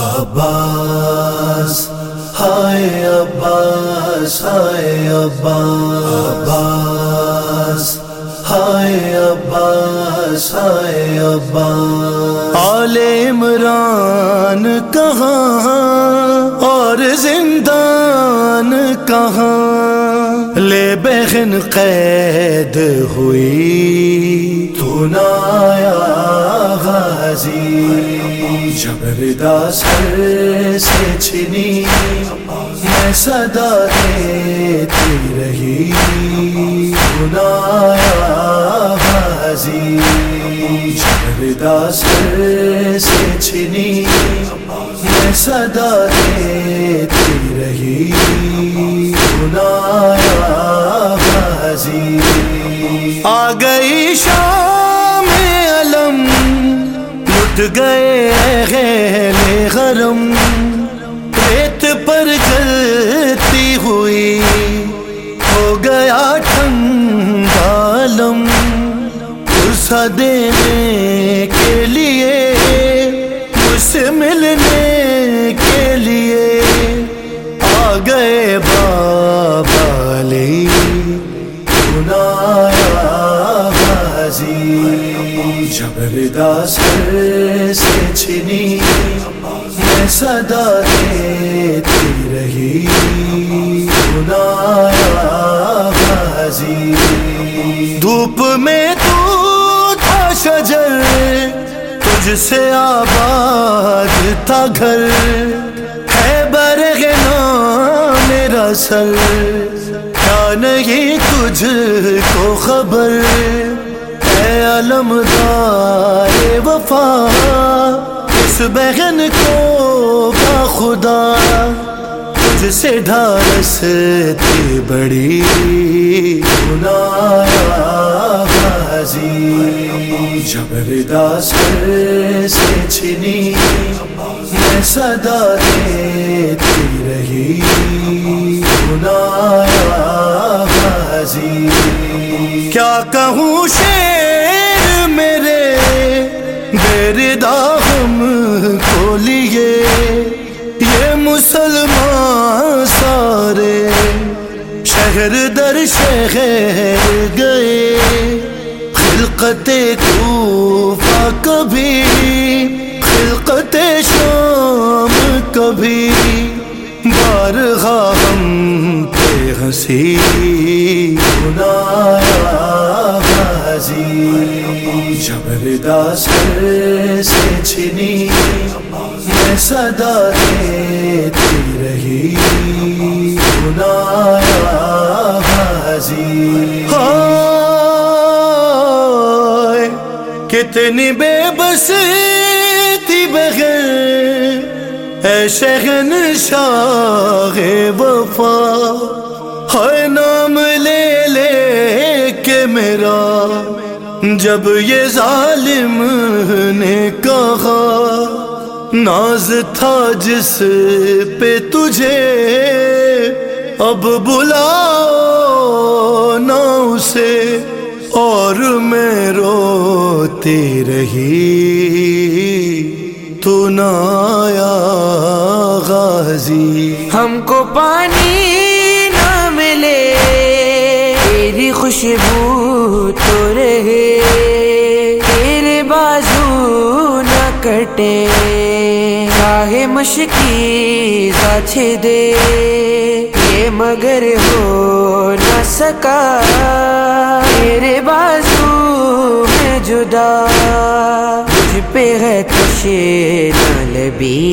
عباس، ہائے عباس ہائے عباس ہائے عباس ہائے عباس۔ آل عمران کہاں اور زندان کہاں؟ لے بہن قید ہوئی، تو نایا غازی۔ جبردا سے چھنی، میں صدا دیتی رہی۔ سنایا بازی جبردا سے چھنی، میں صدا دیتی رہی۔ سنایا بازی آ گئی شام گئے غرم ریت پر چلتی ہوئی ہو گیا ٹھنڈالم غصہ دینے کے لیے مجھ سے ملنے کے لیے آ گئے بابا لی جبردا سر سے چھنی؟ میں صدا دیتی رہی سنایا بازی۔ دھوپ میں تو تھا شجر، تجھ سے آباد تھا گھر۔ ہے برگنا میرا سر کیا نہیں تجھ کو خبر؟ علمدار وفا، اس بہن کو با خدا۔ تجھ سے ڈھارس تھی بڑی سنایا بازی۔ جبردا سر سے چھنی، میں صدا دیتی رہی۔ سنایا بازی۔ کیا کہوں شیر؟ بیردا ہم کو لیے یہ مسلمان سارے شہر در شہر گئے خلقت کوفہ کبھی، خلقت شام کبھی۔ بارغا ہم پہ ہنسی سنایا بازی جبردا سر سے چھنی میں صدا دیتی رہی۔ سنایا بازی کتنی بے بس تھی بغیر۔ اے شہن شاہ وفا۔ ہے نام لے لے کے میرا۔ جب یہ ظالم نے کہا، ناز تھا جس پہ تجھے اب بلا نہ اسے، اور میں روتی رہی۔ تو نایا غازی۔ ہم کو پانی نہ ملے۔ تیری خوشبو تو رہے، تیرے بازو نہ کٹے، چاہے مشکی سچ دے۔ یہ مگر ہو نہ سکا، تیرے بازو میں جدا۔ مجھ پہ ہے کشے نہ لبی۔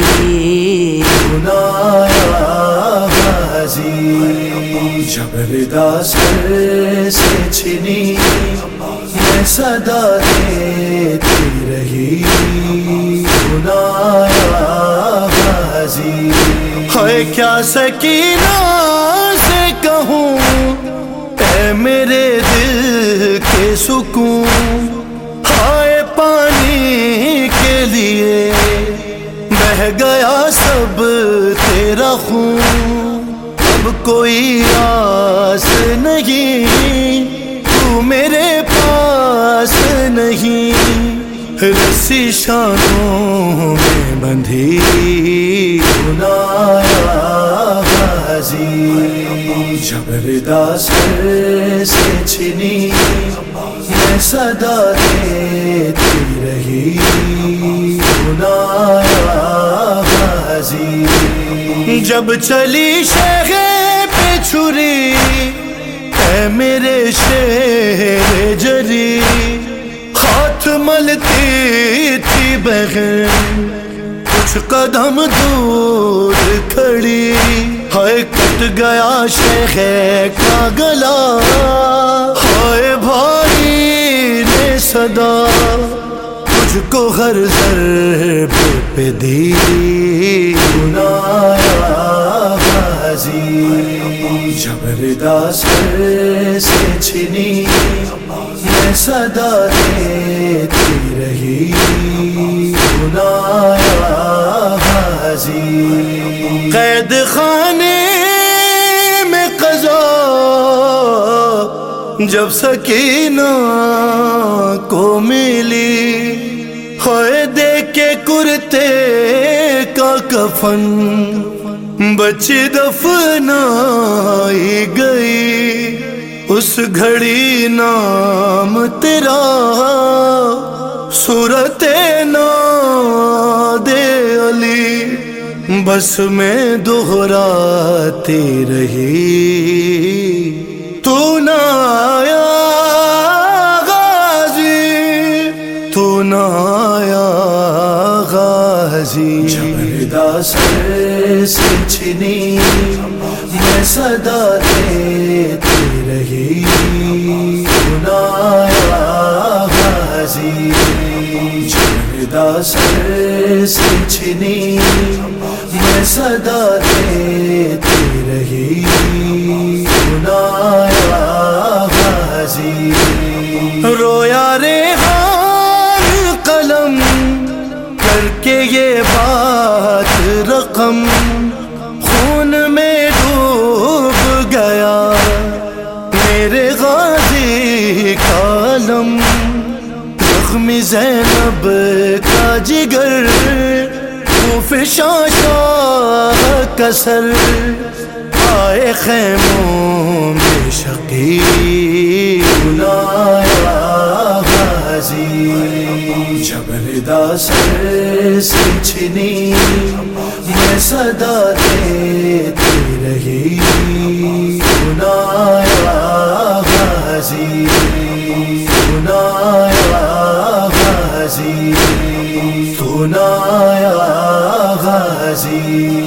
سنایا بازی جبردا سے چھنی میں صدا دیتی رہی سنایا بازی ہے کیا سکینہ سے کہوں؟ اے میرے دل کے سکون، ہائے پانی کے لیے بہ گیا سب تیرا خون۔ اب کوئی آس نہیں تو میرے پاس نہیں۔ رسی شانوں میں بندھی سنایا غازی جب سے چھنی، میں صدا دیتی رہی۔ سنایا غازی جب چلی شہ پہ چھری میرے شیر جری، ہاتھ ملتی تھی بغیر۔ کچھ قدم دور کھڑی، ہائے کٹ گیا شیخ کا گلا۔ ہائے بھائی نے صدا۔ کو ہر ضرب پہ دی سنایا غازی جب ردا سے چھنی، میں صدا دیتی رہی۔ سنایا غازی قید خانے میں قضا، جب سکینہ کو ملی۔ کرتے کا کفن بچی دفنائی گئی، اس گھڑی نام تیرا صورت نا دے علی، بس میں دہراتی رہی۔ تو نہ غازی جبردا سے چھنی میں صدا دیتی رہی۔ سنایا غازی جبردا سر سے چھنی میں صدا دیتی رہی۔ سنایا غازی رویا رے ہار قلم کر کے یہ بات رقم خون میں ڈوب گیا۔ میرے غازی کالم زخمی زینب کا جگر فشاشا کسر آئے خیموں میں شقی بلایا غازی جب ردا سے چھنی میں صدا دیتی رہی۔ سنایا غازی سنایا غازی سنایا غازی